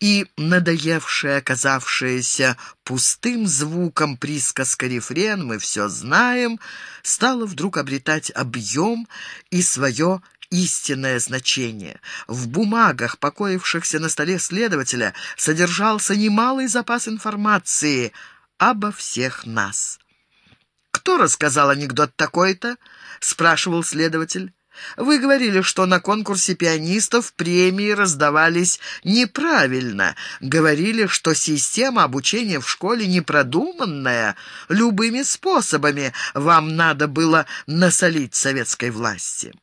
и надоевшая, оказавшаяся пустым звуком присказка рефрен «Мы все знаем» стала вдруг обретать объем и свое истинное значение. В бумагах, покоившихся на столе следователя, содержался немалый запас информации обо всех нас. «Кто рассказал анекдот такой-то?» — спрашивал следователь. Вы говорили, что на конкурсе пианистов премии раздавались неправильно. Говорили, что система обучения в школе непродуманная. Любыми способами вам надо было насолить советской власти.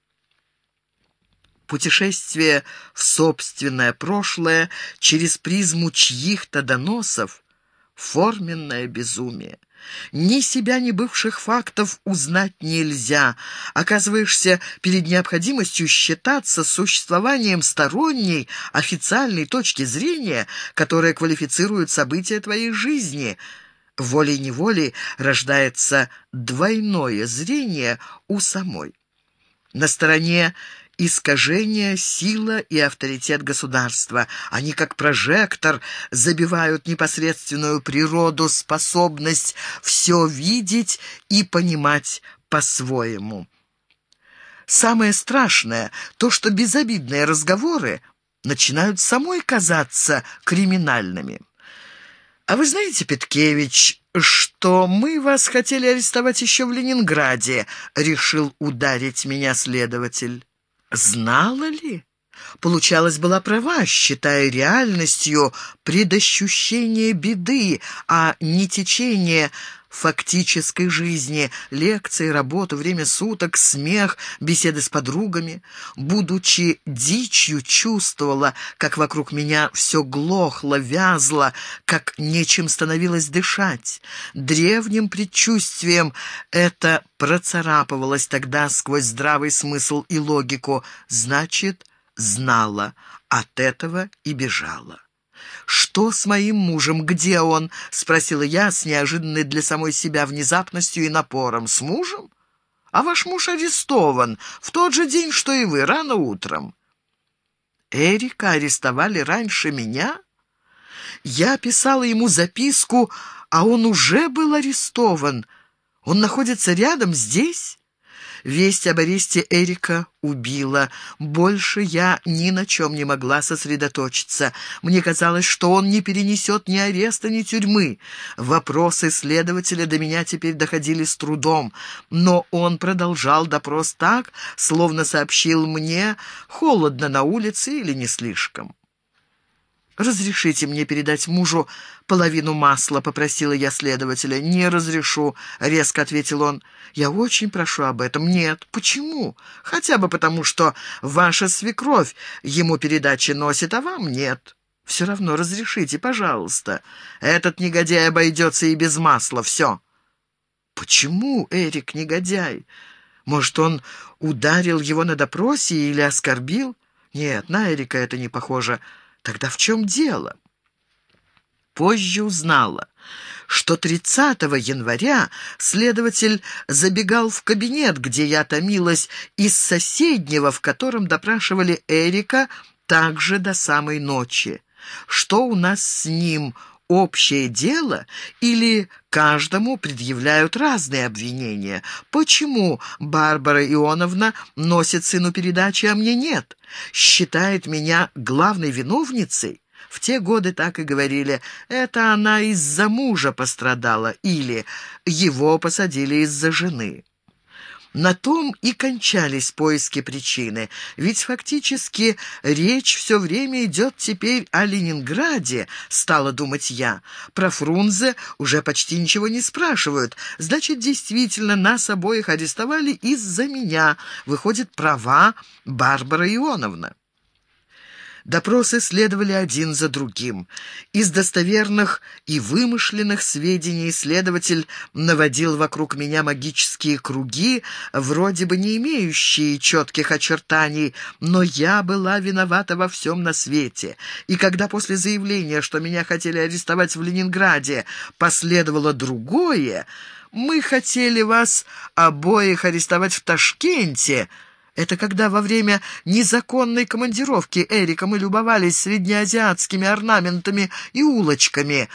Путешествие в собственное прошлое через призму чьих-то доносов — форменное безумие. Ни себя, ни бывших фактов узнать нельзя. Оказываешься перед необходимостью считаться существованием сторонней, официальной точки зрения, которая квалифицирует события твоей жизни. Волей-неволей рождается двойное зрение у самой. На стороне искажение, сила и авторитет государства. Они, как прожектор, забивают непосредственную природу, способность все видеть и понимать по-своему. Самое страшное — то, что безобидные разговоры начинают самой казаться криминальными. «А вы знаете, Петкевич, что мы вас хотели арестовать еще в Ленинграде?» — решил ударить меня следователь. Знала ли? Получалось, была права, считая реальностью предощущение беды, а не течение фактической жизни, лекции, работа, время суток, смех, беседы с подругами. Будучи дичью, чувствовала, как вокруг меня все глохло, вязло, как нечем становилось дышать. Древним предчувствием это процарапывалось тогда сквозь здравый смысл и логику. Значит, знала, от этого и бежала. «Что с моим мужем? Где он?» — спросила я с неожиданной для самой себя внезапностью и напором. «С мужем? А ваш муж арестован в тот же день, что и вы, рано утром». «Эрика арестовали раньше меня?» Я писала ему записку, а он уже был арестован. Он находится рядом, здесь?» Весть об аресте Эрика убила. Больше я ни на чем не могла сосредоточиться. Мне казалось, что он не перенесет ни ареста, ни тюрьмы. Вопросы следователя до меня теперь доходили с трудом, но он продолжал допрос так, словно сообщил мне, холодно на улице или не слишком. «Разрешите мне передать мужу половину масла», — попросила я следователя. «Не разрешу», — резко ответил он. «Я очень прошу об этом». «Нет». «Почему?» «Хотя бы потому, что ваша свекровь ему передачи носит, а вам нет». «Все равно разрешите, пожалуйста. Этот негодяй обойдется и без масла. Все». «Почему Эрик негодяй? Может, он ударил его на допросе или оскорбил?» «Нет, на Эрика это не похоже». Тогда в чем дело? Позже узнала, что 30 января следователь забегал в кабинет, где я томилась, из соседнего, в котором допрашивали Эрика, также до самой ночи. Что у нас с ним общее дело или каждому предъявляют разные обвинения? Почему Барбара Ионовна носит сыну передачи, а мне нет? Считает меня главной виновницей? В те годы так и говорили, это она из-за мужа пострадала или его посадили из-за жены. На том и кончались поиски причины, ведь фактически речь все время идет теперь о Ленинграде, стала думать я. Про Фрунзе уже почти ничего не спрашивают, значит, действительно нас обоих арестовали из-за меня, выходит, права Барбара Ионовна. Допросы следовали один за другим. Из достоверных и вымышленных сведений следователь наводил вокруг меня магические круги, вроде бы не имеющие четких очертаний, но я была виновата во всем на свете. И когда после заявления, что меня хотели арестовать в Ленинграде, последовало другое, «Мы хотели вас обоих арестовать в Ташкенте», Это когда во время незаконной командировки Эрика мы любовались среднеазиатскими орнаментами и улочками.